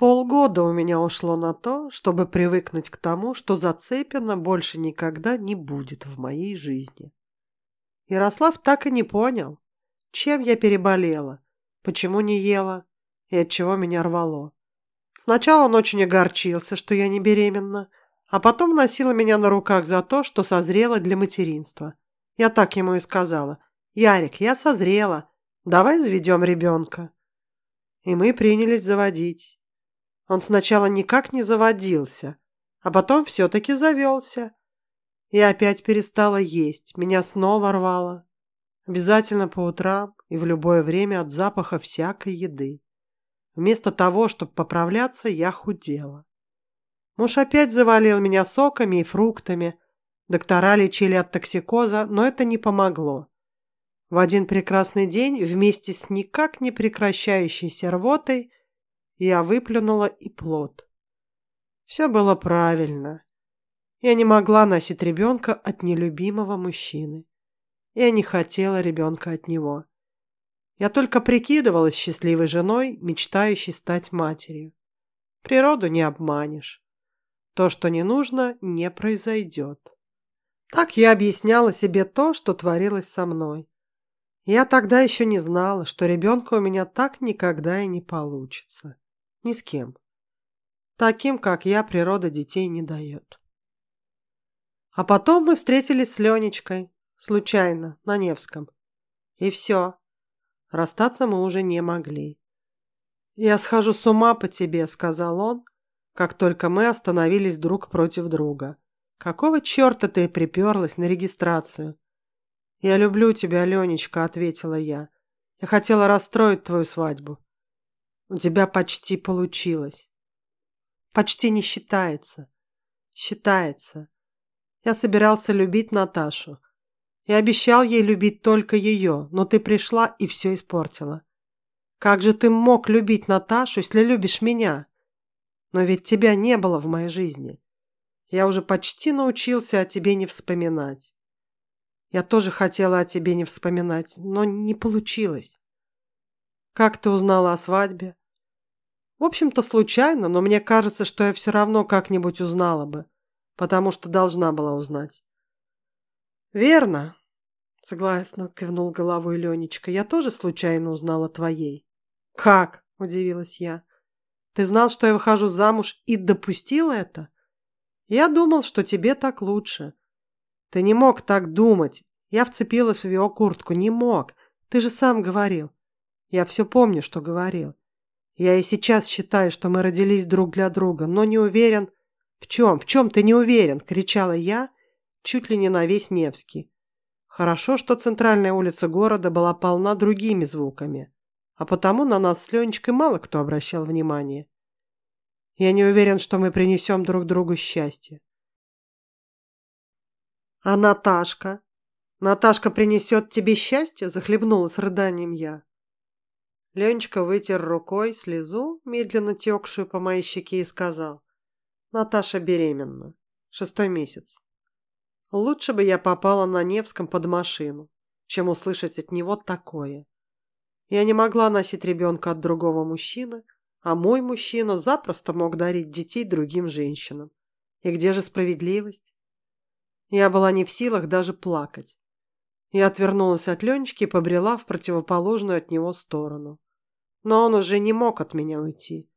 Полгода у меня ушло на то, чтобы привыкнуть к тому, что Зацепина больше никогда не будет в моей жизни. Ярослав так и не понял, чем я переболела, почему не ела и от чего меня рвало. Сначала он очень огорчился, что я не беременна, а потом носила меня на руках за то, что созрела для материнства. Я так ему и сказала. «Ярик, я созрела. Давай заведем ребенка». И мы принялись заводить. Он сначала никак не заводился, а потом все-таки завелся. Я опять перестала есть, меня снова рвало. Обязательно по утрам и в любое время от запаха всякой еды. Вместо того, чтобы поправляться, я худела. Муж опять завалил меня соками и фруктами. Доктора лечили от токсикоза, но это не помогло. В один прекрасный день вместе с никак не прекращающейся рвотой я выплюнула и плод. Все было правильно. Я не могла носить ребенка от нелюбимого мужчины. Я не хотела ребенка от него. Я только прикидывалась счастливой женой, мечтающей стать матерью. Природу не обманешь. То, что не нужно, не произойдет. Так я объясняла себе то, что творилось со мной. Я тогда еще не знала, что ребенка у меня так никогда и не получится. Ни с кем. Таким, как я, природа детей не дает. А потом мы встретились с Ленечкой. Случайно, на Невском. И все. Расстаться мы уже не могли. «Я схожу с ума по тебе», — сказал он, как только мы остановились друг против друга. «Какого черта ты приперлась на регистрацию?» «Я люблю тебя, Ленечка», — ответила я. «Я хотела расстроить твою свадьбу. У тебя почти получилось. Почти не считается. Считается. Я собирался любить Наташу. Я обещал ей любить только ее, но ты пришла и все испортила. Как же ты мог любить Наташу, если любишь меня? Но ведь тебя не было в моей жизни. Я уже почти научился о тебе не вспоминать. Я тоже хотела о тебе не вспоминать, но не получилось. Как ты узнала о свадьбе? В общем-то, случайно, но мне кажется, что я все равно как-нибудь узнала бы, потому что должна была узнать. Верно, согласно кивнул головой Ленечка. Я тоже случайно узнала твоей. Как? удивилась я. Ты знал, что я выхожу замуж и допустил это? Я думал, что тебе так лучше. Ты не мог так думать. Я вцепилась в его куртку. Не мог. Ты же сам говорил. Я все помню, что говорил. Я и сейчас считаю, что мы родились друг для друга, но не уверен... В чем? В чем ты не уверен? Кричала я, чуть ли не на весь Невский. Хорошо, что центральная улица города была полна другими звуками, а потому на нас с Ленечкой мало кто обращал внимание. Я не уверен, что мы принесем друг другу счастье. А Наташка? Наташка принесет тебе счастье? Захлебнулась рыданием я. Ленечка вытер рукой слезу, медленно текшую по моей щеке, и сказал. Наташа беременна. Шестой месяц. Лучше бы я попала на Невском под машину, чем услышать от него такое. Я не могла носить ребенка от другого мужчины, а мой мужчина запросто мог дарить детей другим женщинам. И где же справедливость? Я была не в силах даже плакать. Я отвернулась от Ленечки и побрела в противоположную от него сторону. Но он уже не мог от меня уйти.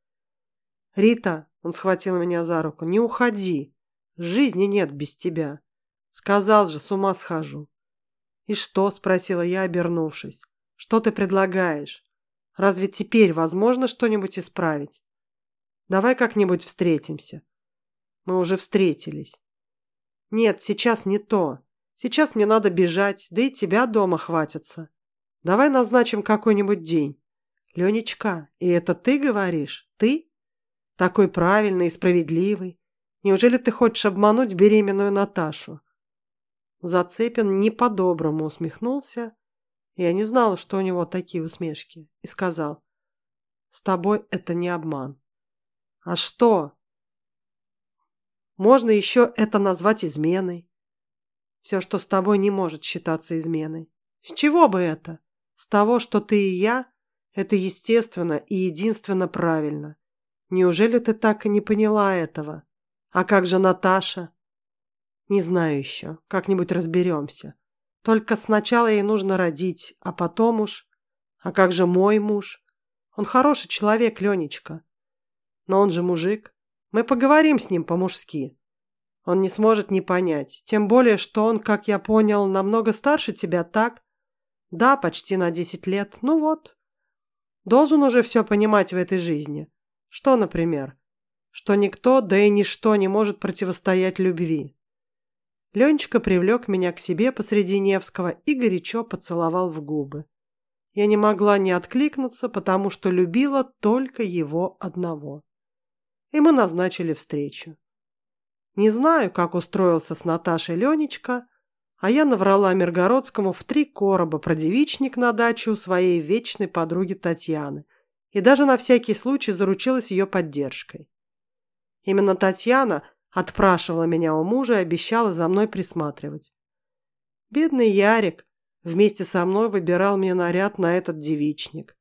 «Рита», — он схватил меня за руку, — «не уходи. Жизни нет без тебя. Сказал же, с ума схожу». «И что?» — спросила я, обернувшись. «Что ты предлагаешь? Разве теперь возможно что-нибудь исправить? Давай как-нибудь встретимся». Мы уже встретились. «Нет, сейчас не то. Сейчас мне надо бежать, да и тебя дома хватится. Давай назначим какой-нибудь день. Ленечка, и это ты говоришь? Ты? Такой правильный и справедливый. Неужели ты хочешь обмануть беременную Наташу? Зацепин не по-доброму усмехнулся. Я не знала, что у него такие усмешки. И сказал, с тобой это не обман. А что? Можно еще это назвать изменой. Все, что с тобой не может считаться изменой. С чего бы это? С того, что ты и я – это естественно и единственно правильно. Неужели ты так и не поняла этого? А как же Наташа? Не знаю еще. Как-нибудь разберемся. Только сначала ей нужно родить, а потом уж... А как же мой муж? Он хороший человек, Ленечка. Но он же мужик. Мы поговорим с ним по-мужски. Он не сможет не понять. Тем более, что он, как я понял, намного старше тебя, так? Да, почти на десять лет. Ну вот. Должен уже все понимать в этой жизни. Что, например? Что никто, да и ничто не может противостоять любви. Ленечка привлек меня к себе посреди Невского и горячо поцеловал в губы. Я не могла не откликнуться, потому что любила только его одного. И мы назначили встречу. Не знаю, как устроился с Наташей Ленечка, а я наврала Миргородскому в три короба про девичник на даче у своей вечной подруги Татьяны, и даже на всякий случай заручилась ее поддержкой. Именно Татьяна отпрашивала меня у мужа и обещала за мной присматривать. Бедный Ярик вместе со мной выбирал мне наряд на этот девичник.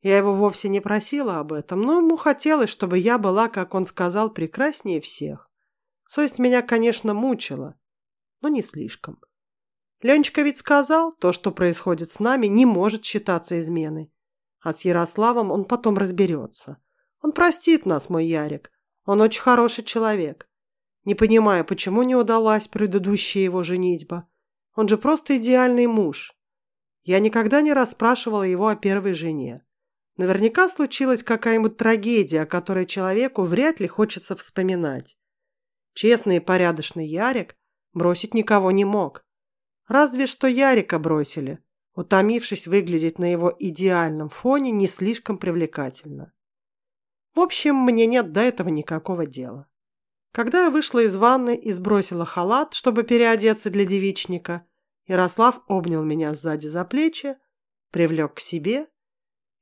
Я его вовсе не просила об этом, но ему хотелось, чтобы я была, как он сказал, прекраснее всех. Совесть меня, конечно, мучила, но не слишком. Ленечка ведь сказал, то, что происходит с нами, не может считаться изменой. А с Ярославом он потом разберется. Он простит нас, мой Ярик. Он очень хороший человек. Не понимаю, почему не удалась предыдущая его женитьба. Он же просто идеальный муж. Я никогда не расспрашивала его о первой жене. Наверняка случилась какая-нибудь трагедия, о которой человеку вряд ли хочется вспоминать. Честный и порядочный Ярик бросить никого не мог. Разве что Ярика бросили, утомившись выглядеть на его идеальном фоне не слишком привлекательно. В общем, мне нет до этого никакого дела. Когда я вышла из ванны и сбросила халат, чтобы переодеться для девичника, Ярослав обнял меня сзади за плечи, привлек к себе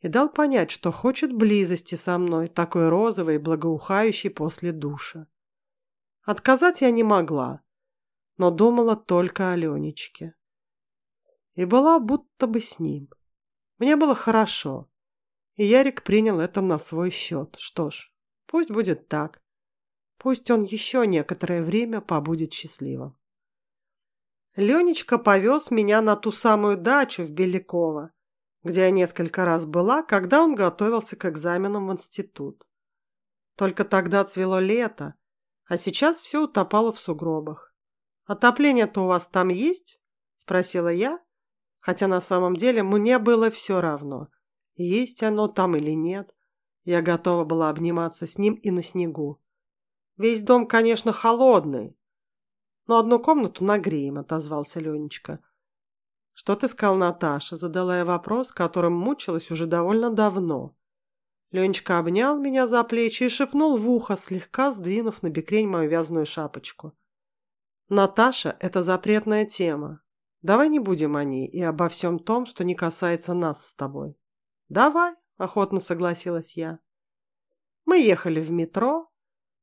и дал понять, что хочет близости со мной, такой розовой и благоухающей после душа. Отказать я не могла, но думала только о Ленечке. И была будто бы с ним. Мне было хорошо, и Ярик принял это на свой счет. Что ж, пусть будет так. Пусть он еще некоторое время побудет счастливым. Ленечка повез меня на ту самую дачу в Беляково, где я несколько раз была, когда он готовился к экзаменам в институт. Только тогда цвело лето, а сейчас все утопало в сугробах. «Отопление-то у вас там есть?» – спросила я, хотя на самом деле мне было все равно, есть оно там или нет. Я готова была обниматься с ним и на снегу. Весь дом, конечно, холодный, но одну комнату нагреем, отозвался Ленечка. Что ты сказал, Наташа? Задала я вопрос, которым мучилась уже довольно давно. Ленечка обнял меня за плечи и шепнул в ухо, слегка сдвинув на бекрень мою вязаную шапочку. Наташа – это запретная тема. Давай не будем о ней и обо всем том, что не касается нас с тобой. Давай, охотно согласилась я. Мы ехали в метро,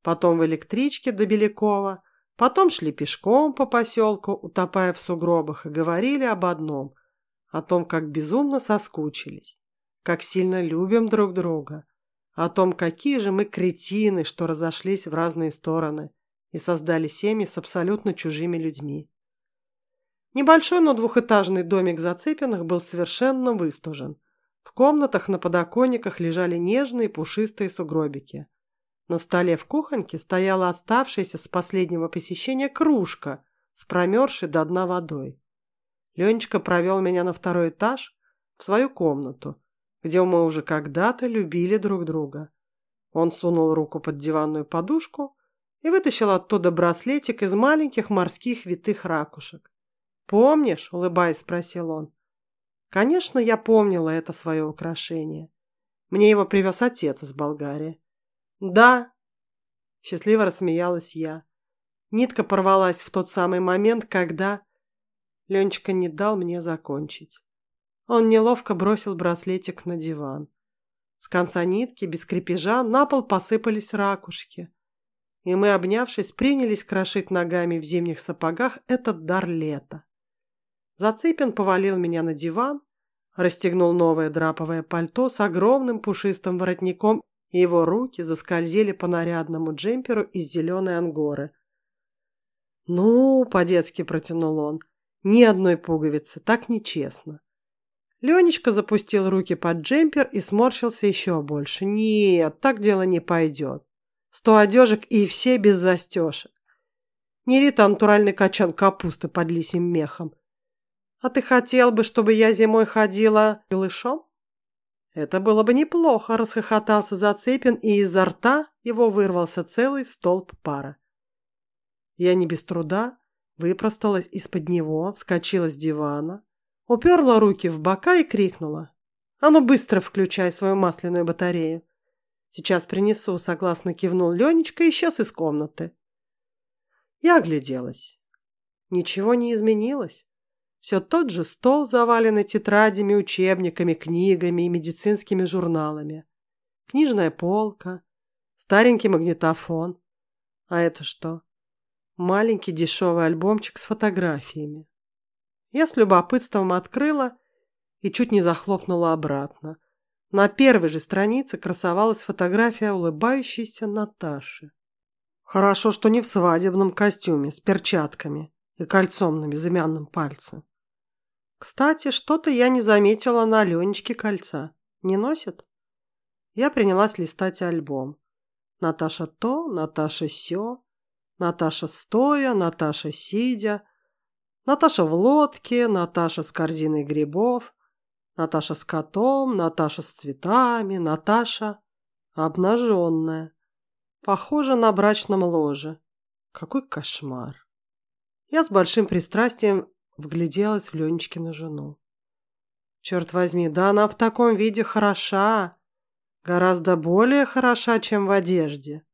потом в электричке до Белякова, потом шли пешком по поселку, утопая в сугробах, и говорили об одном – о том, как безумно соскучились, как сильно любим друг друга, о том, какие же мы кретины, что разошлись в разные стороны и создали семьи с абсолютно чужими людьми. Небольшой, но двухэтажный домик Зацепиных был совершенно выстужен. В комнатах на подоконниках лежали нежные пушистые сугробики – на столе в кухоньке стояла оставшаяся с последнего посещения кружка с промерзшей до дна водой. Ленечка провел меня на второй этаж, в свою комнату, где мы уже когда-то любили друг друга. Он сунул руку под диванную подушку и вытащил оттуда браслетик из маленьких морских витых ракушек. «Помнишь?» – улыбаясь, спросил он. Конечно, я помнила это свое украшение. Мне его привез отец из Болгарии. «Да!» – счастливо рассмеялась я. Нитка порвалась в тот самый момент, когда... Ленечка не дал мне закончить. Он неловко бросил браслетик на диван. С конца нитки, без крепежа, на пол посыпались ракушки. И мы, обнявшись, принялись крошить ногами в зимних сапогах этот дар лета. Зацепин повалил меня на диван, расстегнул новое драповое пальто с огромным пушистым воротником и его руки заскользили по нарядному джемперу из зеленой ангоры. «Ну, — по-детски протянул он, — ни одной пуговицы, так нечестно». Ленечка запустил руки под джемпер и сморщился еще больше. «Нет, так дело не пойдет. Сто одежек и все без застежек. Не рита натуральный качан капусты под лисим мехом. А ты хотел бы, чтобы я зимой ходила голышом? Это было бы неплохо, расхохотался Зацепин, и изо рта его вырвался целый столб пара. Я не без труда выпросталась из-под него, вскочила с дивана, уперла руки в бока и крикнула. «А ну быстро включай свою масляную батарею!» «Сейчас принесу», — согласно кивнул Ленечка и исчез из комнаты. Я огляделась. Ничего не изменилось. Все тот же стол, заваленный тетрадями, учебниками, книгами и медицинскими журналами. Книжная полка, старенький магнитофон. А это что? Маленький дешевый альбомчик с фотографиями. Я с любопытством открыла и чуть не захлопнула обратно. На первой же странице красовалась фотография улыбающейся Наташи. Хорошо, что не в свадебном костюме, с перчатками и кольцом на безымянном пальце. Кстати, что-то я не заметила на Аленечке кольца. Не носит? Я принялась листать альбом. Наташа то, Наташа сё, Наташа стоя, Наташа сидя, Наташа в лодке, Наташа с корзиной грибов, Наташа с котом, Наташа с цветами, Наташа обнаженная. Похоже на брачном ложе. Какой кошмар. Я с большим пристрастием Вгляделась в Ленечкину жену. Черт возьми, да она в таком виде хороша. Гораздо более хороша, чем в одежде.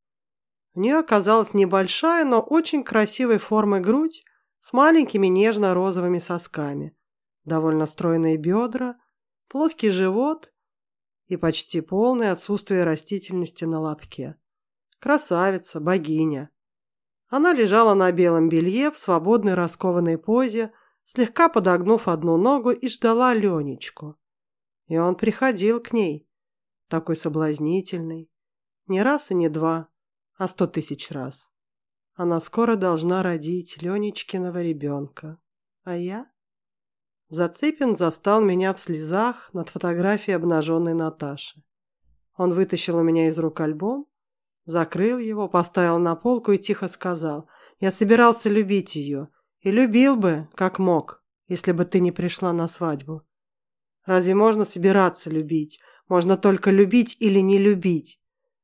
У нее оказалась небольшая, но очень красивой формы грудь с маленькими нежно-розовыми сосками, довольно стройные бедра, плоский живот и почти полное отсутствие растительности на лобке. Красавица, богиня. Она лежала на белом белье в свободной раскованной позе, слегка подогнув одну ногу и ждала Ленечку. И он приходил к ней, такой соблазнительный, не раз и не два, а сто тысяч раз. Она скоро должна родить Ленечкиного ребенка. А я? Зацепин застал меня в слезах над фотографией обнаженной Наташи. Он вытащил у меня из рук альбом, закрыл его, поставил на полку и тихо сказал, «Я собирался любить ее, и любил бы, как мог, если бы ты не пришла на свадьбу. Разве можно собираться любить? Можно только любить или не любить.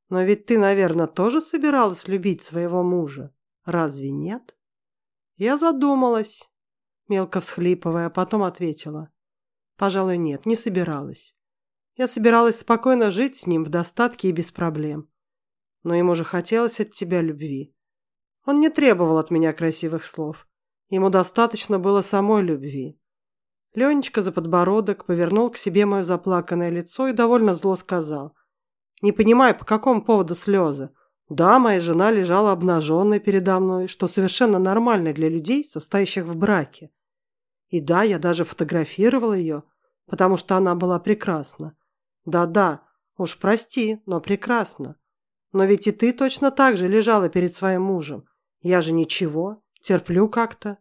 Но ведь ты, наверное, тоже собиралась любить своего мужа. Разве нет? Я задумалась, мелко всхлипывая, а потом ответила. Пожалуй, нет, не собиралась. Я собиралась спокойно жить с ним в достатке и без проблем. Но ему же хотелось от тебя любви. Он не требовал от меня красивых слов. Ему достаточно было самой любви. Ленечка за подбородок повернул к себе мое заплаканное лицо и довольно зло сказал. «Не понимаю, по какому поводу слезы? Да, моя жена лежала обнаженной передо мной, что совершенно нормально для людей, состоящих в браке. И да, я даже фотографировала ее, потому что она была прекрасна. Да-да, уж прости, но прекрасна. Но ведь и ты точно так же лежала перед своим мужем. Я же ничего. Терплю как-то.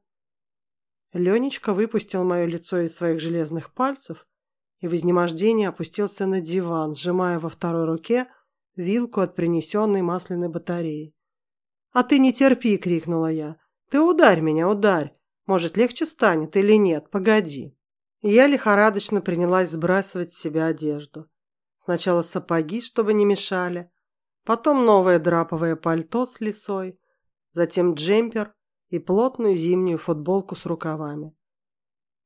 Ленечка выпустил мое лицо из своих железных пальцев и в изнемождении опустился на диван, сжимая во второй руке вилку от принесенной масляной батареи. «А ты не терпи!» – крикнула я. «Ты ударь меня, ударь! Может, легче станет или нет? Погоди!» Я лихорадочно принялась сбрасывать с себя одежду. Сначала сапоги, чтобы не мешали, потом новое драповое пальто с лисой, затем джемпер, и плотную зимнюю футболку с рукавами.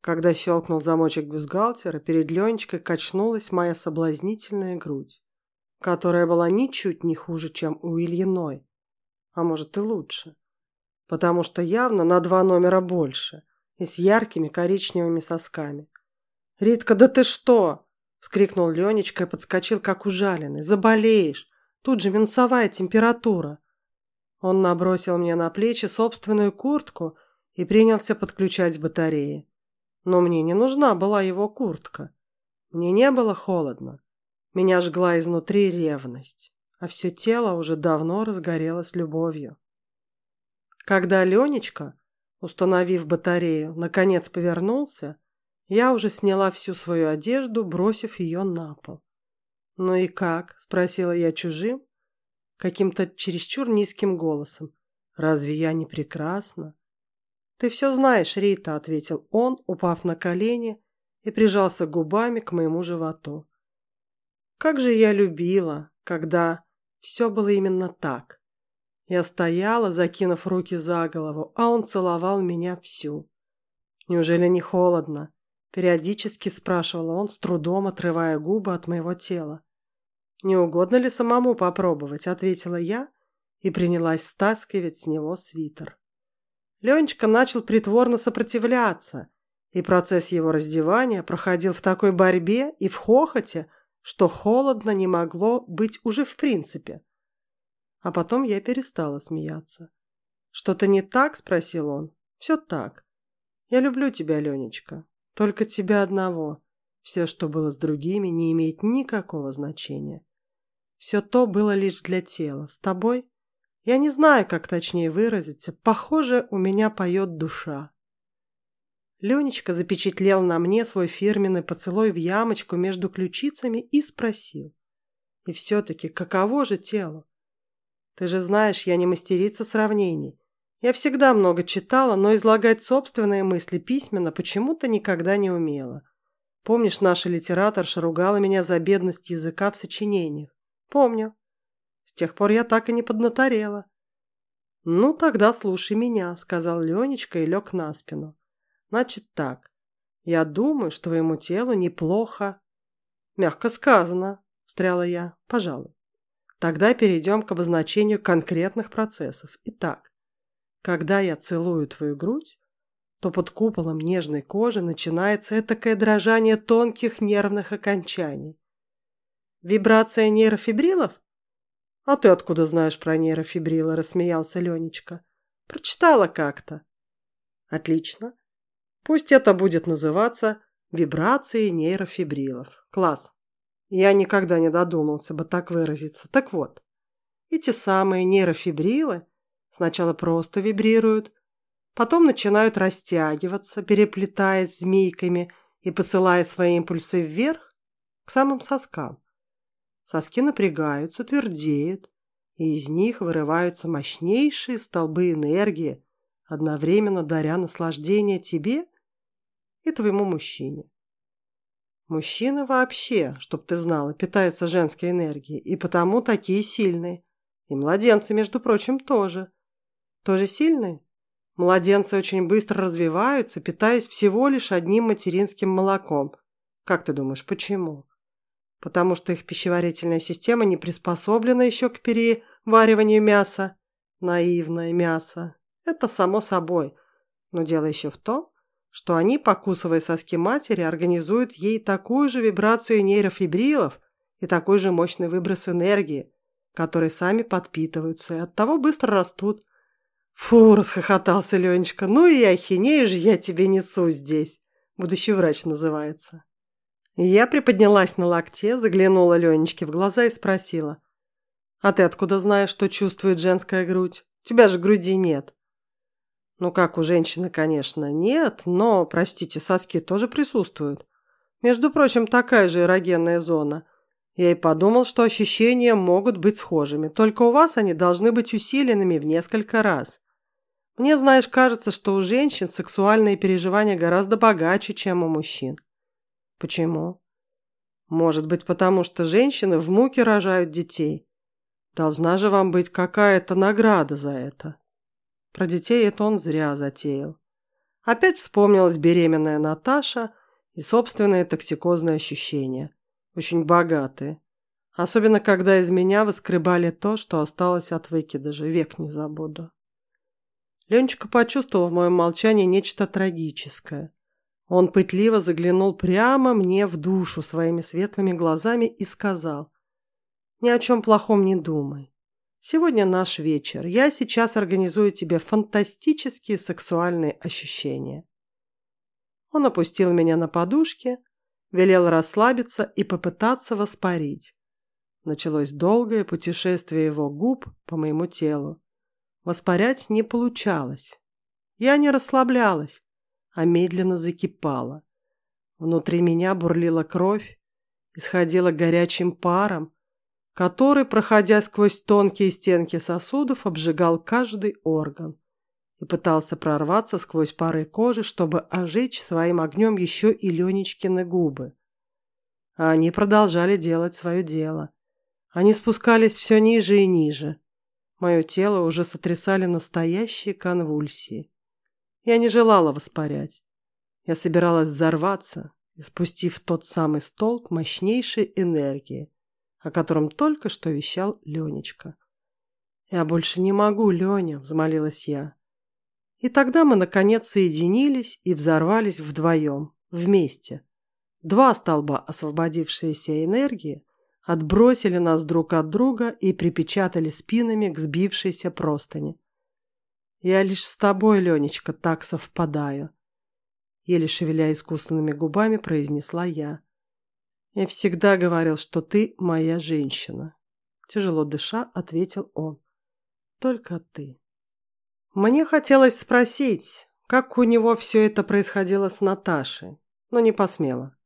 Когда щелкнул замочек бюстгальтера, перед Ленечкой качнулась моя соблазнительная грудь, которая была ничуть не хуже, чем у Ильиной, а может и лучше, потому что явно на два номера больше и с яркими коричневыми сосками. «Ритка, да ты что?» – вскрикнул Ленечка и подскочил, как ужаленный. «Заболеешь! Тут же минусовая температура!» Он набросил мне на плечи собственную куртку и принялся подключать батареи. Но мне не нужна была его куртка. Мне не было холодно. Меня жгла изнутри ревность. а все тело уже давно разгорелось любовью. Когда Ленечка, установив батарею, наконец повернулся, я уже сняла всю свою одежду, бросив ее на пол. «Ну и как?» – спросила я чужим, каким-то чересчур низким голосом. «Разве я не прекрасна?» «Ты все знаешь, Рита», – ответил он, упав на колени и прижался губами к моему животу. «Как же я любила, когда все было именно так. Я стояла, закинув руки за голову, а он целовал меня всю. Неужели не холодно? Периодически спрашивал он, с трудом отрывая губы от моего тела. «Не угодно ли самому попробовать?» – ответила я и принялась стаскивать с него свитер. Ленечка начал притворно сопротивляться, и процесс его раздевания проходил в такой борьбе и в хохоте, что холодно не могло быть уже в принципе. А потом я перестала смеяться. «Что-то не так?» – спросил он. «Все так. Я люблю тебя, Ленечка. Только тебя одного. Все, что было с другими, не имеет никакого значения. Все то было лишь для тела. С тобой? Я не знаю, как точнее выразиться. Похоже, у меня поет душа. Ленечка запечатлел на мне свой фирменный поцелуй в ямочку между ключицами и спросил. И все-таки, каково же тело? Ты же знаешь, я не мастерица сравнений. Я всегда много читала, но излагать собственные мысли письменно почему-то никогда не умела. Помнишь, наша литераторша ругала меня за бедность языка в сочинениях? Помню. С тех пор я так и не поднаторела. «Ну, тогда слушай меня», — сказал Ленечка и лег на спину. «Значит так. Я думаю, что твоему телу неплохо». «Мягко сказано», — встряла я. «Пожалуй». Тогда перейдем к обозначению конкретных процессов. Итак, когда я целую твою грудь, то под куполом нежной кожи начинается этакое дрожание тонких нервных окончаний. Вибрация нейрофибрилов? А ты откуда знаешь про нейрофибрилы? Рассмеялся Ленечка. Прочитала как-то. Отлично. Пусть это будет называться вибрацией нейрофибрилов. Класс. Я никогда не додумался бы так выразиться. Так вот, эти самые нейрофибрилы Сначала просто вибрируют, потом начинают растягиваться, переплетаясь змейками и посылая свои импульсы вверх к самым соскам. Соски напрягаются, твердеют, и из них вырываются мощнейшие столбы энергии, одновременно даря наслаждение тебе и твоему мужчине. Мужчины вообще, чтоб ты знала, питаются женской энергией, и потому такие сильные. И младенцы, между прочим, тоже. Тоже сильные? Младенцы очень быстро развиваются, питаясь всего лишь одним материнским молоком. Как ты думаешь, почему? Потому что их пищеварительная система не приспособлена еще к перевариванию мяса. Наивное мясо. Это само собой. Но дело еще в том, что они, покусывая соски матери, организуют ей такую же вибрацию нейрофибрилов и такой же мощный выброс энергии, которые сами подпитываются и оттого быстро растут. Фу, расхохотался Ленечка. Ну и ахинею же я тебе несу здесь. Будущий врач называется. Я приподнялась на локте, заглянула Ленечке в глаза и спросила. «А ты откуда знаешь, что чувствует женская грудь? У тебя же груди нет». «Ну, как у женщины, конечно, нет, но, простите, соски тоже присутствуют. Между прочим, такая же эрогенная зона. Я и подумал, что ощущения могут быть схожими, только у вас они должны быть усиленными в несколько раз. Мне, знаешь, кажется, что у женщин сексуальные переживания гораздо богаче, чем у мужчин. Почему? Может быть, потому что женщины в муке рожают детей. Должна же вам быть какая-то награда за это. Про детей это он зря затеял. Опять вспомнилась беременная Наташа и собственные токсикозные ощущения очень богатые. Особенно, когда из меня выскребали то, что осталось от выкидыша, век не забуду. Ленечка почувствовал в моем молчании нечто трагическое. Он пытливо заглянул прямо мне в душу своими светлыми глазами и сказал, «Ни о чем плохом не думай. Сегодня наш вечер. Я сейчас организую тебе фантастические сексуальные ощущения». Он опустил меня на подушки, велел расслабиться и попытаться воспарить. Началось долгое путешествие его губ по моему телу. Воспарять не получалось. Я не расслаблялась, а медленно закипала. Внутри меня бурлила кровь, исходила горячим паром, который, проходя сквозь тонкие стенки сосудов, обжигал каждый орган и пытался прорваться сквозь пары кожи, чтобы ожечь своим огнем еще и Ленечкины губы. А они продолжали делать свое дело. Они спускались все ниже и ниже. Мое тело уже сотрясали настоящие конвульсии. Я не желала воспарять. Я собиралась взорваться, испустив тот самый столб мощнейшей энергии, о котором только что вещал Ленечка. «Я больше не могу, Леня», — взмолилась я. И тогда мы, наконец, соединились и взорвались вдвоем, вместе. Два столба освободившейся энергии отбросили нас друг от друга и припечатали спинами к сбившейся простыне. «Я лишь с тобой, Ленечка, так совпадаю», — еле шевеля искусственными губами произнесла я. «Я всегда говорил, что ты моя женщина», — тяжело дыша ответил он. «Только ты». Мне хотелось спросить, как у него все это происходило с Наташей, но не посмела.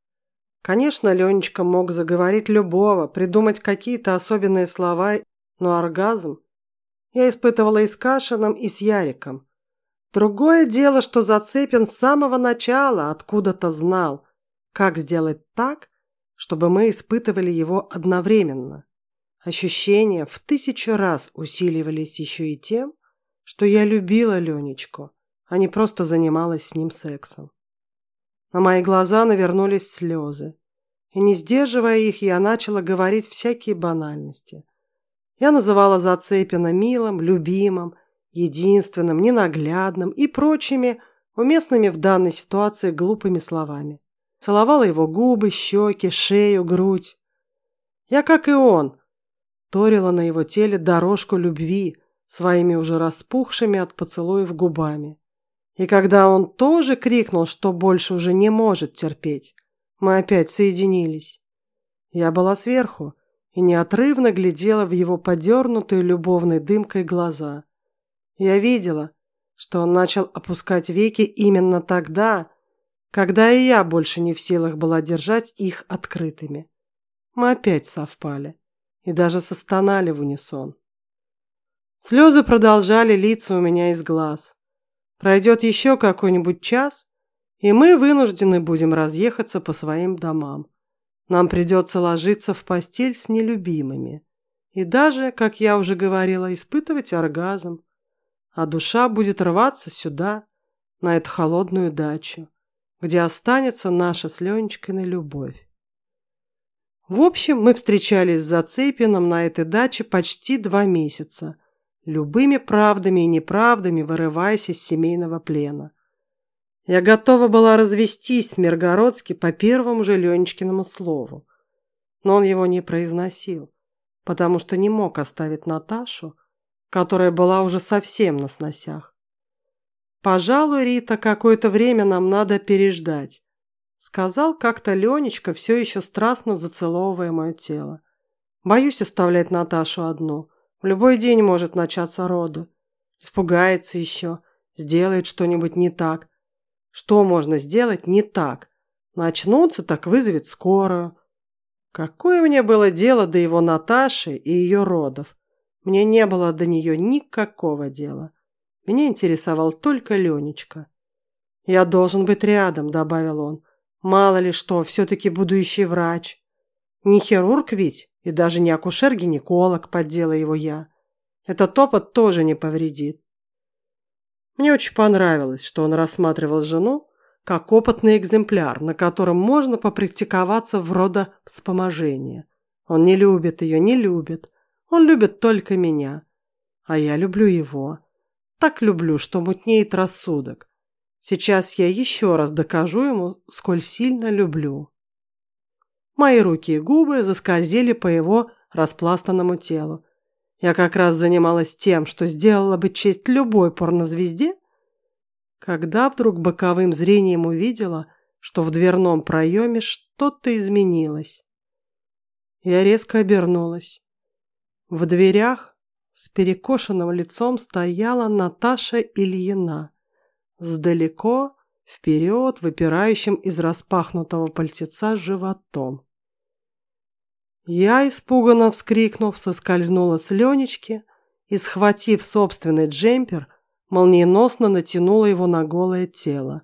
Конечно, Ленечка мог заговорить любого, придумать какие-то особенные слова, но оргазм я испытывала и с Кашином, и с Яриком. Другое дело, что Зацепин с самого начала откуда-то знал, как сделать так, чтобы мы испытывали его одновременно. Ощущения в тысячу раз усиливались еще и тем, что я любила Ленечку, а не просто занималась с ним сексом. На мои глаза навернулись слезы, и, не сдерживая их, я начала говорить всякие банальности. Я называла Зацепина милым, любимым, единственным, ненаглядным и прочими уместными в данной ситуации глупыми словами. Целовала его губы, щеки, шею, грудь. Я, как и он, торила на его теле дорожку любви своими уже распухшими от поцелуев губами. И когда он тоже крикнул, что больше уже не может терпеть, мы опять соединились. Я была сверху и неотрывно глядела в его подернутые любовной дымкой глаза. Я видела, что он начал опускать веки именно тогда, когда и я больше не в силах была держать их открытыми. Мы опять совпали и даже состонали в унисон. Слезы продолжали литься у меня из глаз. Пройдет еще какой-нибудь час, и мы вынуждены будем разъехаться по своим домам. Нам придется ложиться в постель с нелюбимыми. И даже, как я уже говорила, испытывать оргазм. А душа будет рваться сюда, на эту холодную дачу, где останется наша с Ленечкиной любовь. В общем, мы встречались с Зацепиным на этой даче почти два месяца – любыми правдами и неправдами вырываясь из семейного плена. Я готова была развестись с Миргородски по первому же Ленечкиному слову. Но он его не произносил, потому что не мог оставить Наташу, которая была уже совсем на сносях. «Пожалуй, Рита, какое-то время нам надо переждать», сказал как-то Ленечка, все еще страстно зацеловывая мое тело. «Боюсь оставлять Наташу одну. В любой день может начаться роды. Испугается еще, сделает что-нибудь не так. Что можно сделать не так? Начнутся, так вызовет скорую. Какое мне было дело до его Наташи и ее родов? Мне не было до нее никакого дела. Меня интересовал только Ленечка. «Я должен быть рядом», — добавил он. «Мало ли что, все-таки будущий врач. Не хирург ведь?» И даже не акушер-гинеколог, поддела его я. Этот опыт тоже не повредит. Мне очень понравилось, что он рассматривал жену как опытный экземпляр, на котором можно попрактиковаться в родовспоможении. Он не любит ее, не любит. Он любит только меня. А я люблю его. Так люблю, что мутнеет рассудок. Сейчас я еще раз докажу ему, сколь сильно люблю. Мои руки и губы заскользили по его распластанному телу. Я как раз занималась тем, что сделала бы честь любой порнозвезде, когда вдруг боковым зрением увидела, что в дверном проеме что-то изменилось. Я резко обернулась. В дверях с перекошенным лицом стояла Наташа Ильина. С далеко вперед выпирающим из распахнутого пальтеца животом. Я, испуганно вскрикнув, соскользнула с Ленечки и, схватив собственный джемпер, молниеносно натянула его на голое тело.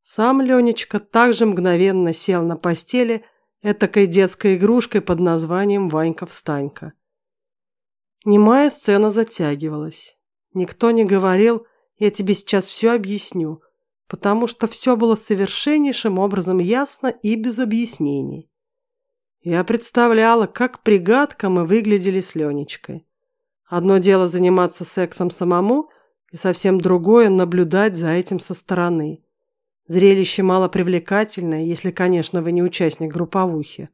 Сам Ленечка также мгновенно сел на постели этакой детской игрушкой под названием «Ванька-встанька». Немая сцена затягивалась. Никто не говорил «я тебе сейчас все объясню», потому что все было совершеннейшим образом ясно и без объяснений. Я представляла, как пригадка мы выглядели с Ленечкой. Одно дело заниматься сексом самому, и совсем другое – наблюдать за этим со стороны. Зрелище малопривлекательное, если, конечно, вы не участник групповухи.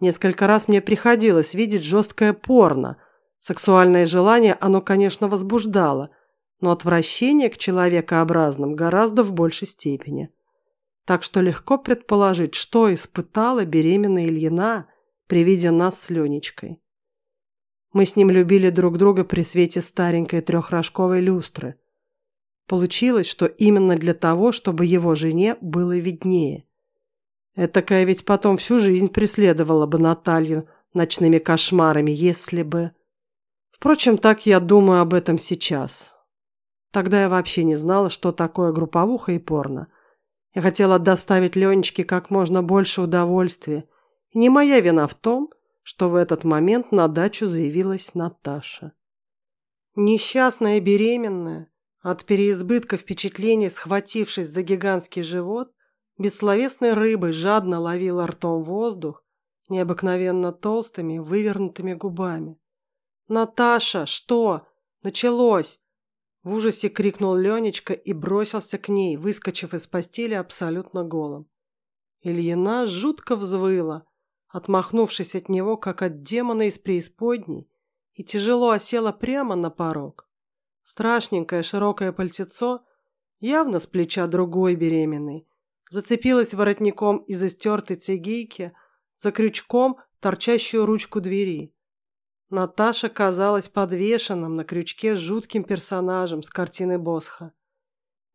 Несколько раз мне приходилось видеть жесткое порно. Сексуальное желание оно, конечно, возбуждало, но отвращение к человекообразным гораздо в большей степени. Так что легко предположить, что испытала беременная Ильина при виде нас с Ленечкой. Мы с ним любили друг друга при свете старенькой трехрожковой люстры. Получилось, что именно для того, чтобы его жене было виднее. Этакая ведь потом всю жизнь преследовала бы Наталью ночными кошмарами, если бы... Впрочем, так я думаю об этом сейчас. Тогда я вообще не знала, что такое групповуха и порно. Я хотела доставить Ленечке как можно больше удовольствия. И не моя вина в том, что в этот момент на дачу заявилась Наташа. Несчастная беременная, от переизбытка впечатлений, схватившись за гигантский живот, бессловесной рыбой жадно ловила ртом воздух, необыкновенно толстыми, вывернутыми губами. «Наташа, что? Началось!» В ужасе крикнул Ленечка и бросился к ней, выскочив из постели абсолютно голым. Ильина жутко взвыла, отмахнувшись от него, как от демона из преисподней, и тяжело осела прямо на порог. Страшненькое широкое пальтецо, явно с плеча другой беременной, зацепилось воротником из истертой цигейки за крючком торчащую ручку двери. Наташа казалась подвешенным на крючке жутким персонажем с картины Босха.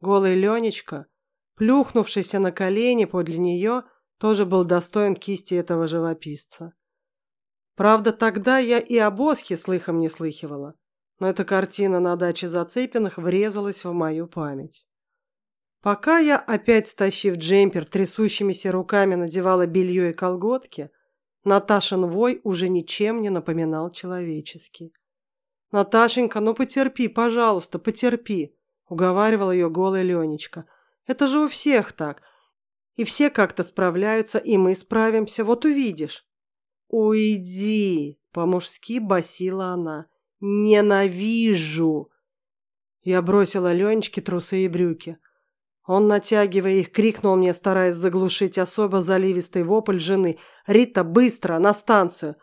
Голый Ленечка, плюхнувшийся на колени подле нее, тоже был достоин кисти этого живописца. Правда, тогда я и о Босхе слыхом не слыхивала, но эта картина на даче Зацепиных врезалась в мою память. Пока я, опять стащив джемпер, трясущимися руками надевала белье и колготки, Наташин вой уже ничем не напоминал человеческий. «Наташенька, ну потерпи, пожалуйста, потерпи», – уговаривал ее голый Ленечка. «Это же у всех так. И все как-то справляются, и мы справимся, вот увидишь». «Уйди!» – по-мужски басила она. «Ненавижу!» Я бросила Ленечке трусы и брюки. Он, натягивая их, крикнул мне, стараясь заглушить особо заливистый вопль жены. «Рита, быстро, на станцию!»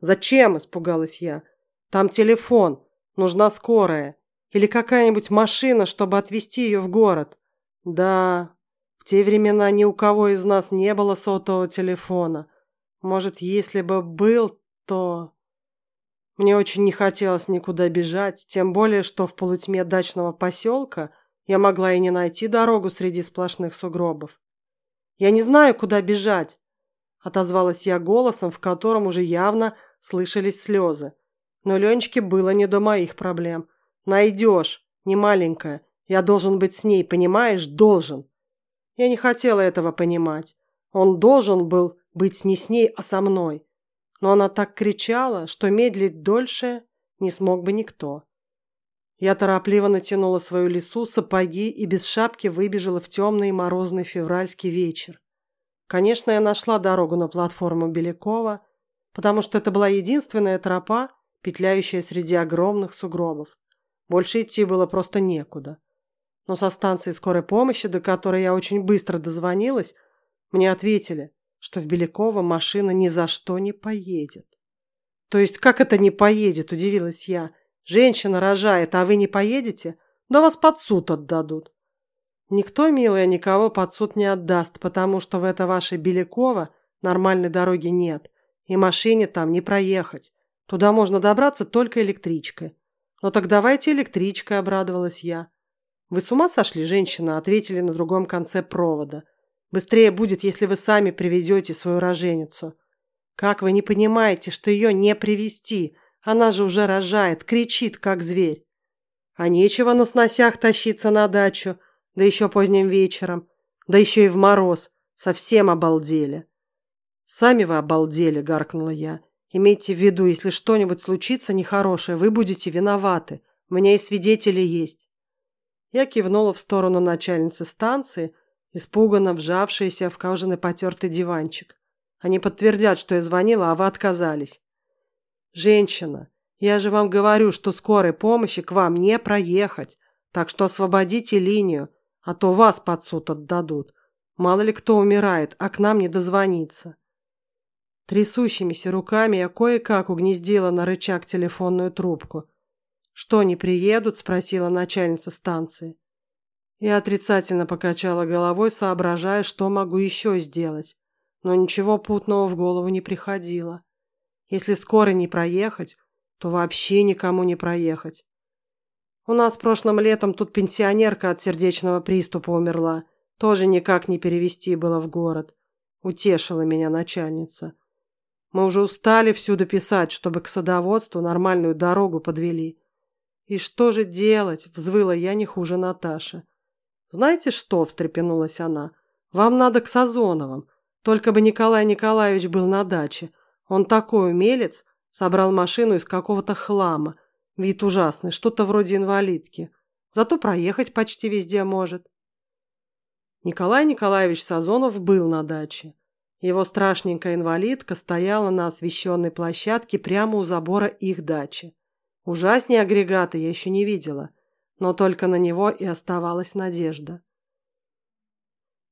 «Зачем?» – испугалась я. «Там телефон. Нужна скорая. Или какая-нибудь машина, чтобы отвезти ее в город». «Да, в те времена ни у кого из нас не было сотового телефона. Может, если бы был, то...» Мне очень не хотелось никуда бежать, тем более, что в полутьме дачного поселка – я могла и не найти дорогу среди сплошных сугробов. «Я не знаю, куда бежать», – отозвалась я голосом, в котором уже явно слышались слезы. Но Ленечке было не до моих проблем. «Найдешь, не маленькая. Я должен быть с ней, понимаешь? Должен». Я не хотела этого понимать. Он должен был быть не с ней, а со мной. Но она так кричала, что медлить дольше не смог бы никто. Я торопливо натянула свою лису, сапоги и без шапки выбежала в темный морозный февральский вечер. Конечно, я нашла дорогу на платформу Белякова, потому что это была единственная тропа, петляющая среди огромных сугробов. Больше идти было просто некуда. Но со станции скорой помощи, до которой я очень быстро дозвонилась, мне ответили, что в Беляково машина ни за что не поедет. То есть как это не поедет, удивилась я. Женщина рожает, а вы не поедете? Да вас под суд отдадут. Никто, милая, никого под суд не отдаст, потому что в это ваше Беляково нормальной дороги нет. И машине там не проехать. Туда можно добраться только электричкой. «Ну так давайте электричкой», – обрадовалась я. «Вы с ума сошли, женщина?» – ответили на другом конце провода. «Быстрее будет, если вы сами привезете свою роженицу». «Как вы не понимаете, что ее не привезти? Она же уже рожает, кричит, как зверь». «А нечего на сносях тащиться на дачу, да еще поздним вечером, да еще и в мороз. Совсем обалдели». «Сами вы обалдели», – гаркнула я. «Имейте в виду, если что-нибудь случится нехорошее, вы будете виноваты. У меня и свидетели есть». Я кивнула в сторону начальницы станции, испуганно вжавшейся в кожаный потертый диванчик. Они подтвердят, что я звонила, а вы отказались. «Женщина, я же вам говорю, что скорой помощи к вам не проехать, так что освободите линию, а то вас под суд отдадут. Мало ли кто умирает, а к нам не дозвониться». Трясущимися руками я кое-как угнездила на рычаг телефонную трубку. «Что, не приедут?» – спросила начальница станции. Я отрицательно покачала головой, соображая, что могу еще сделать. Но ничего путного в голову не приходило. Если скоро не проехать, то вообще никому не проехать. У нас прошлым летом тут пенсионерка от сердечного приступа умерла. Тоже никак не перевести было в город. Утешила меня начальница. Мы уже устали всюду писать, чтобы к садоводству нормальную дорогу подвели. И что же делать? Взвыла я не хуже Наташи. Знаете что? Встрепенулась она. Вам надо к Сазоновым. Только бы Николай Николаевич был на даче. Он такой умелец, собрал машину из какого-то хлама. Вид ужасный, что-то вроде инвалидки. Зато проехать почти везде может. Николай Николаевич Сазонов был на даче. Его страшненькая инвалидка стояла на освещенной площадке прямо у забора их дачи. Ужаснее агрегата я еще не видела, но только на него и оставалась надежда.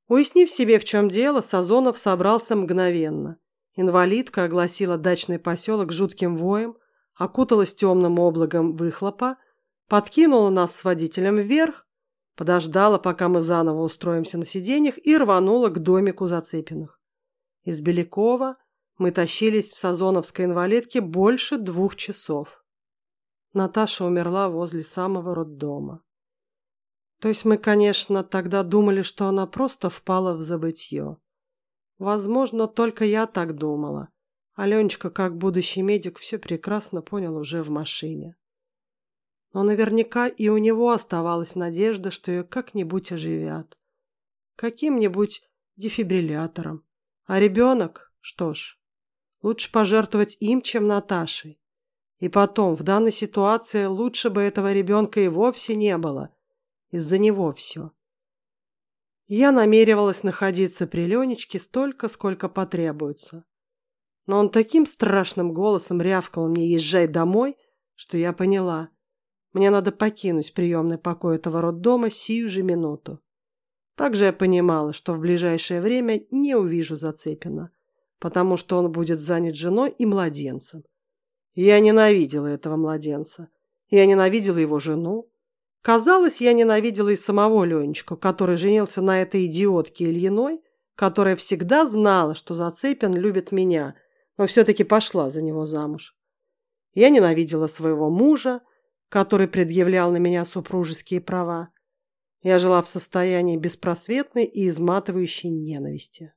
Уяснив себе, в чем дело, Сазонов собрался мгновенно. Инвалидка огласила дачный поселок жутким воем, окуталась темным облаком выхлопа, подкинула нас с водителем вверх, подождала, пока мы заново устроимся на сиденьях, и рванула к домику Зацепиных. Из Белякова мы тащились в Сазоновской инвалидке больше двух часов. Наташа умерла возле самого роддома. То есть мы, конечно, тогда думали, что она просто впала в забытье. Возможно, только я так думала. Аленечка, как будущий медик, все прекрасно понял уже в машине. Но наверняка и у него оставалась надежда, что ее как-нибудь оживят. Каким-нибудь дефибриллятором а ребенок? Что ж, лучше пожертвовать им, чем Наташей. И потом, в данной ситуации лучше бы этого ребенка и вовсе не было. Из-за него все. Я намеревалась находиться при Ленечке столько, сколько потребуется. Но он таким страшным голосом рявкал мне «Езжай домой», что я поняла. Мне надо покинуть приемный покой этого роддома сию же минуту. Также я понимала, что в ближайшее время не увижу Зацепина, потому что он будет занят женой и младенцем. Я ненавидела этого младенца. Я ненавидела его жену. Казалось, я ненавидела и самого Ленечку, который женился на этой идиотке Ильиной, которая всегда знала, что Зацепин любит меня, но все-таки пошла за него замуж. Я ненавидела своего мужа, который предъявлял на меня супружеские права. Я жила в состоянии беспросветной и изматывающей ненависти.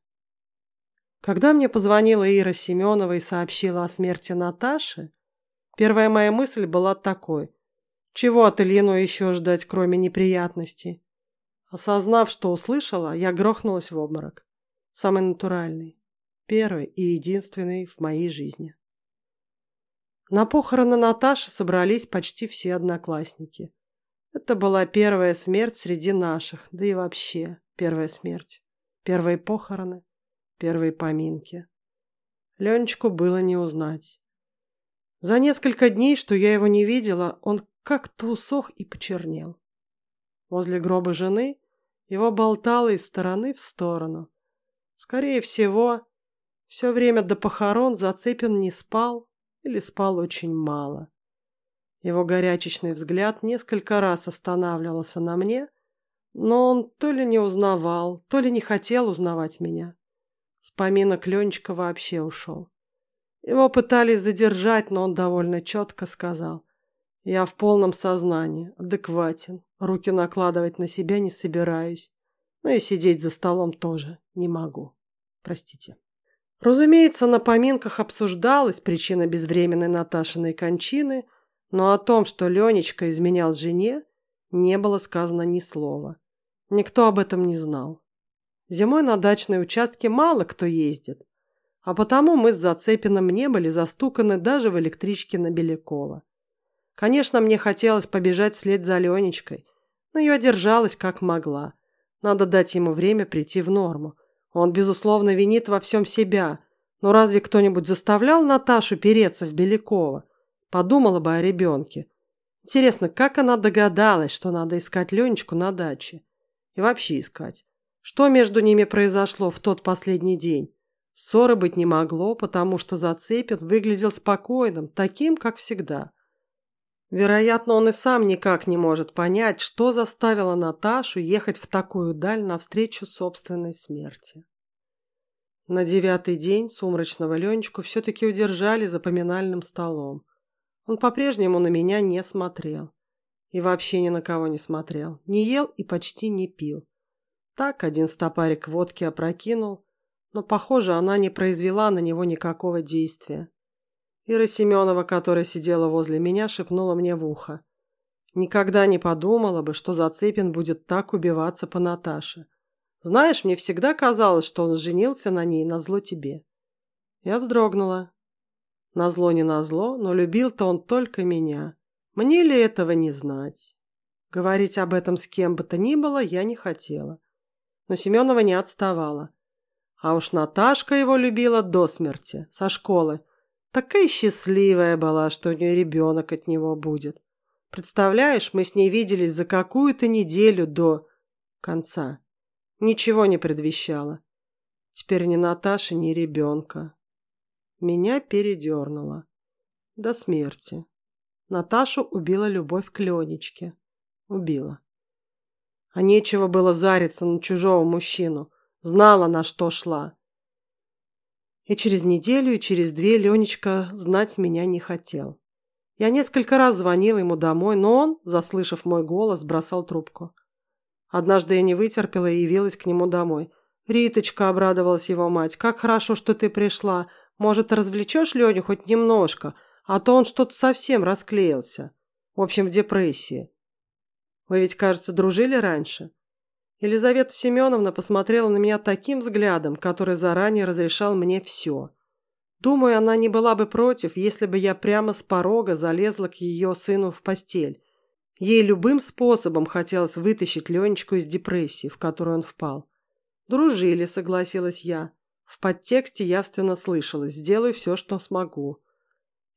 Когда мне позвонила Ира Семенова и сообщила о смерти Наташи, первая моя мысль была такой. Чего от Ильину еще ждать, кроме неприятностей? Осознав, что услышала, я грохнулась в обморок. Самый натуральный, первый и единственный в моей жизни. На похороны Наташи собрались почти все одноклассники – это была первая смерть среди наших, да и вообще первая смерть. Первые похороны, первые поминки. Ленечку было не узнать. За несколько дней, что я его не видела, он как-то усох и почернел. Возле гроба жены его болтало из стороны в сторону. Скорее всего, все время до похорон Зацепин не спал или спал очень мало. Его горячечный взгляд несколько раз останавливался на мне, но он то ли не узнавал, то ли не хотел узнавать меня. С поминок Ленечка вообще ушел. Его пытались задержать, но он довольно четко сказал. Я в полном сознании, адекватен. Руки накладывать на себя не собираюсь. Но и сидеть за столом тоже не могу. Простите. Разумеется, на поминках обсуждалась причина безвременной Наташиной кончины, но о том, что Ленечка изменял жене, не было сказано ни слова. Никто об этом не знал. Зимой на дачные участки мало кто ездит, а потому мы с Зацепиным не были застуканы даже в электричке на Белякова. Конечно, мне хотелось побежать вслед за Ленечкой, но я держалась как могла. Надо дать ему время прийти в норму. Он, безусловно, винит во всем себя. Но разве кто-нибудь заставлял Наташу переться в Белякова? Подумала бы о ребенке. Интересно, как она догадалась, что надо искать Ленечку на даче? И вообще искать. Что между ними произошло в тот последний день? Ссоры быть не могло, потому что Зацепин выглядел спокойным, таким, как всегда. Вероятно, он и сам никак не может понять, что заставило Наташу ехать в такую даль навстречу собственной смерти. На девятый день сумрачного Ленечку все-таки удержали за поминальным столом. Он по-прежнему на меня не смотрел. И вообще ни на кого не смотрел. Не ел и почти не пил. Так один стопарик водки опрокинул, но, похоже, она не произвела на него никакого действия. Ира Семенова, которая сидела возле меня, шепнула мне в ухо. Никогда не подумала бы, что Зацепин будет так убиваться по Наташе. Знаешь, мне всегда казалось, что он женился на ней на зло тебе. Я вздрогнула. На зло не на зло, но любил-то он только меня. Мне ли этого не знать? Говорить об этом с кем бы то ни было я не хотела. Но Семенова не отставала. А уж Наташка его любила до смерти, со школы. Такая счастливая была, что у нее ребенок от него будет. Представляешь, мы с ней виделись за какую-то неделю до конца. Ничего не предвещало. Теперь ни Наташи, ни ребенка. Меня передернуло. До смерти. Наташу убила любовь к Ленечке. Убила. А нечего было зариться на чужого мужчину. Знала, на что шла. И через неделю, и через две Ленечка знать меня не хотел. Я несколько раз звонила ему домой, но он, заслышав мой голос, бросал трубку. Однажды я не вытерпела и явилась к нему домой. «Риточка», — обрадовалась его мать, — «как хорошо, что ты пришла. Может, развлечешь Леню хоть немножко, а то он что-то совсем расклеился. В общем, в депрессии. Вы ведь, кажется, дружили раньше?» Елизавета Семеновна посмотрела на меня таким взглядом, который заранее разрешал мне все. Думаю, она не была бы против, если бы я прямо с порога залезла к ее сыну в постель. Ей любым способом хотелось вытащить Ленечку из депрессии, в которую он впал. «Дружили», — согласилась я. В подтексте явственно слышалось «сделаю все, что смогу».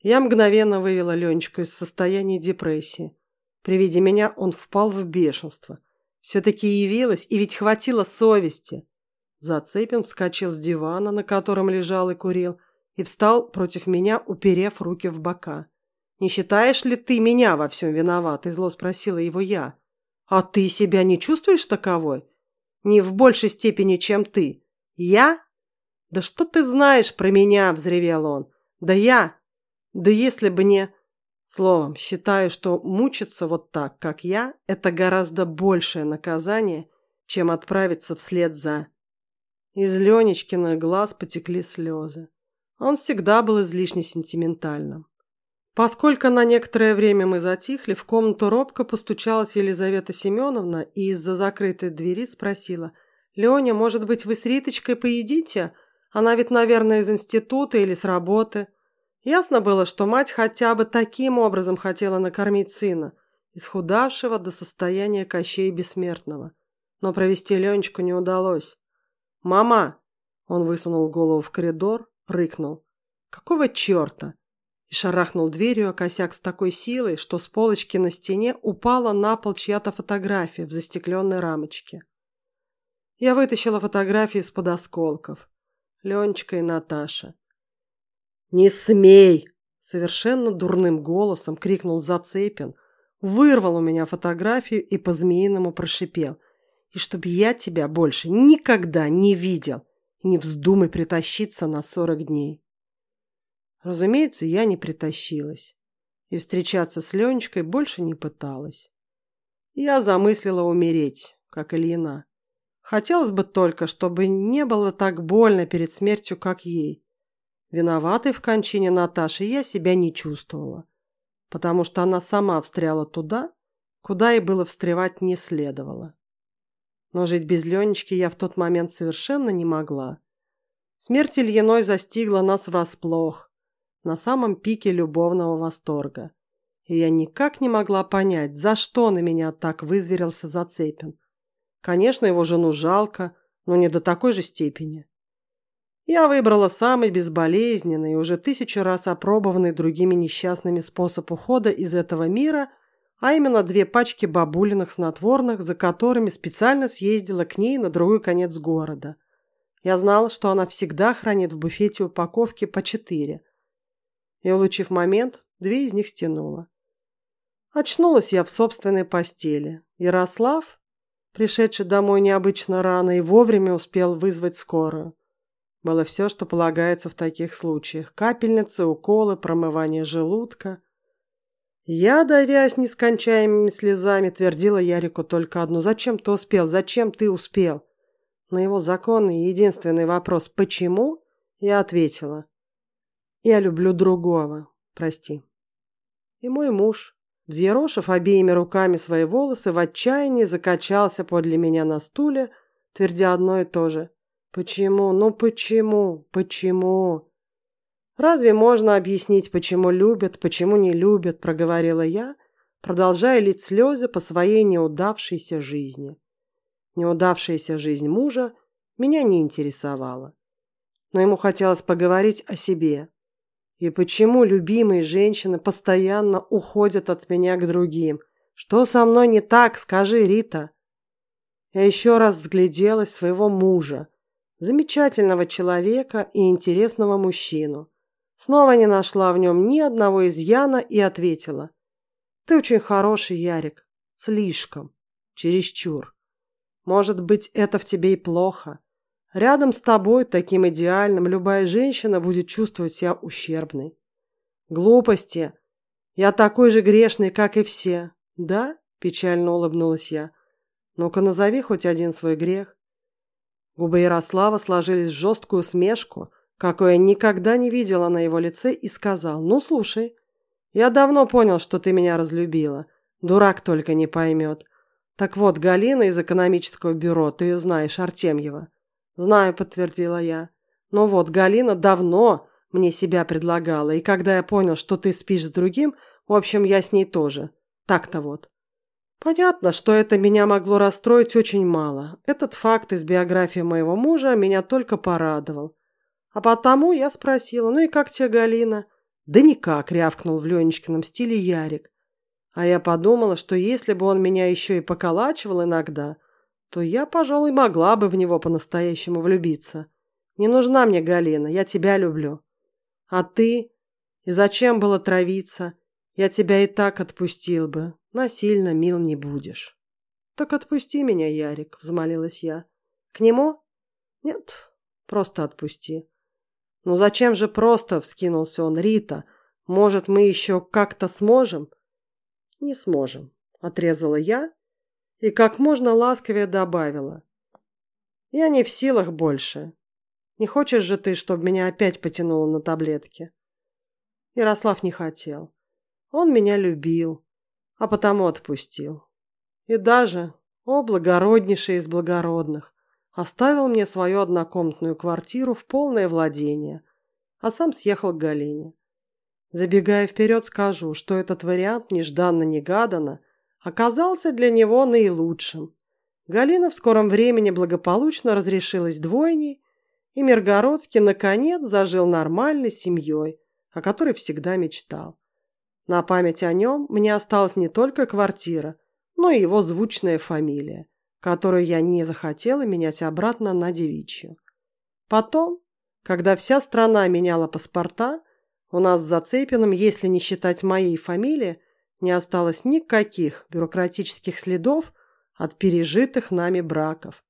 Я мгновенно вывела Ленечку из состояния депрессии. При виде меня он впал в бешенство. Все-таки явилась, и ведь хватило совести. Зацепин вскочил с дивана, на котором лежал и курил, и встал против меня, уперев руки в бока. «Не считаешь ли ты меня во всем виноватой?» – зло спросила его я. «А ты себя не чувствуешь таковой?» «Не в большей степени, чем ты». «Я?» «Да что ты знаешь про меня?» – взревел он. «Да я! Да если бы не...» Словом, считаю, что мучиться вот так, как я, это гораздо большее наказание, чем отправиться вслед за... Из Ленечкиных глаз потекли слезы. Он всегда был излишне сентиментальным. Поскольку на некоторое время мы затихли, в комнату робко постучалась Елизавета Семеновна и из-за закрытой двери спросила, «Леня, может быть, вы с Риточкой поедите? Она ведь, наверное, из института или с работы». Ясно было, что мать хотя бы таким образом хотела накормить сына, исхудавшего до состояния Кощей Бессмертного. Но провести Ленечку не удалось. «Мама!» Он высунул голову в коридор, рыкнул. «Какого черта?» И шарахнул дверью о косяк с такой силой, что с полочки на стене упала на пол чья-то фотография в застекленной рамочке. Я вытащила фотографии из-под осколков. Ленечка и Наташа. «Не смей!» – совершенно дурным голосом крикнул Зацепин, вырвал у меня фотографию и по-змеиному прошипел. «И чтоб я тебя больше никогда не видел! Не вздумай притащиться на сорок дней!» Разумеется, я не притащилась. И встречаться с Ленечкой больше не пыталась. Я замыслила умереть, как Ильина. Хотелось бы только, чтобы не было так больно перед смертью, как ей. Виноватой в кончине Наташи я себя не чувствовала, потому что она сама встряла туда, куда и было встревать не следовало. Но жить без Ленечки я в тот момент совершенно не могла. Смерть Ильиной застигла нас врасплох, на самом пике любовного восторга. И я никак не могла понять, за что на меня так вызверился Зацепин. Конечно, его жену жалко, но не до такой же степени. Я выбрала самый безболезненный уже тысячу раз опробованный другими несчастными способ ухода из этого мира, а именно две пачки бабулиных снотворных, за которыми специально съездила к ней на другой конец города. Я знала, что она всегда хранит в буфете упаковки по четыре. И, улучив момент, две из них стянула. Очнулась я в собственной постели. Ярослав, пришедший домой необычно рано и вовремя успел вызвать скорую. Было все, что полагается в таких случаях. Капельницы, уколы, промывание желудка. Я, давясь нескончаемыми слезами, твердила Ярику только одну. «Зачем ты успел? Зачем ты успел?» На его законный и единственный вопрос «Почему?» я ответила. «Я люблю другого. Прости». И мой муж, взъерошив обеими руками свои волосы, в отчаянии закачался подле меня на стуле, твердя одно и то же. Почему? Ну почему? Почему? Разве можно объяснить, почему любят, почему не любят, проговорила я, продолжая лить слезы по своей неудавшейся жизни. Неудавшаяся жизнь мужа меня не интересовала. Но ему хотелось поговорить о себе. И почему любимые женщины постоянно уходят от меня к другим? Что со мной не так, скажи, Рита? Я еще раз вгляделась своего мужа, замечательного человека и интересного мужчину. Снова не нашла в нем ни одного изъяна и ответила. «Ты очень хороший, Ярик. Слишком. Чересчур. Может быть, это в тебе и плохо. Рядом с тобой, таким идеальным, любая женщина будет чувствовать себя ущербной. Глупости. Я такой же грешный, как и все. Да?» – печально улыбнулась я. «Ну-ка, назови хоть один свой грех». Губы Ярослава сложились в жесткую смешку, какой я никогда не видела на его лице, и сказал, «Ну, слушай, я давно понял, что ты меня разлюбила. Дурак только не поймет. Так вот, Галина из экономического бюро, ты ее знаешь, Артемьева». «Знаю», — подтвердила я. «Но вот, Галина давно мне себя предлагала, и когда я понял, что ты спишь с другим, в общем, я с ней тоже. Так-то вот». Понятно, что это меня могло расстроить очень мало. Этот факт из биографии моего мужа меня только порадовал. А потому я спросила, ну и как тебе, Галина? Да никак, рявкнул в Ленечкином стиле Ярик. А я подумала, что если бы он меня еще и поколачивал иногда, то я, пожалуй, могла бы в него по-настоящему влюбиться. Не нужна мне Галина, я тебя люблю. А ты? И зачем было травиться? Я тебя и так отпустил бы. Насильно мил не будешь. Так отпусти меня, Ярик, взмолилась я. К нему? Нет, просто отпусти. Ну зачем же просто, вскинулся он, Рита. Может, мы еще как-то сможем? Не сможем, отрезала я и как можно ласковее добавила. Я не в силах больше. Не хочешь же ты, чтобы меня опять потянуло на таблетки? Ярослав не хотел. Он меня любил, а потому отпустил. И даже, о благороднейший из благородных, оставил мне свою однокомнатную квартиру в полное владение, а сам съехал к Галине. Забегая вперед, скажу, что этот вариант нежданно-негаданно оказался для него наилучшим. Галина в скором времени благополучно разрешилась двойней, и Миргородский наконец зажил нормальной семьей, о которой всегда мечтал. На память о нем мне осталась не только квартира, но и его звучная фамилия, которую я не захотела менять обратно на девичью. Потом, когда вся страна меняла паспорта, у нас с Зацепиным, если не считать моей фамилии, не осталось никаких бюрократических следов от пережитых нами браков.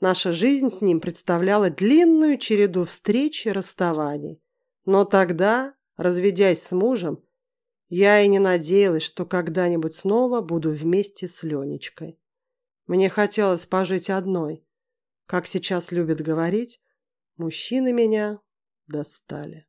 Наша жизнь с ним представляла длинную череду встреч и расставаний. Но тогда разведясь с мужем, я и не надеялась, что когда-нибудь снова буду вместе с Ленечкой. Мне хотелось пожить одной. Как сейчас любят говорить, мужчины меня достали.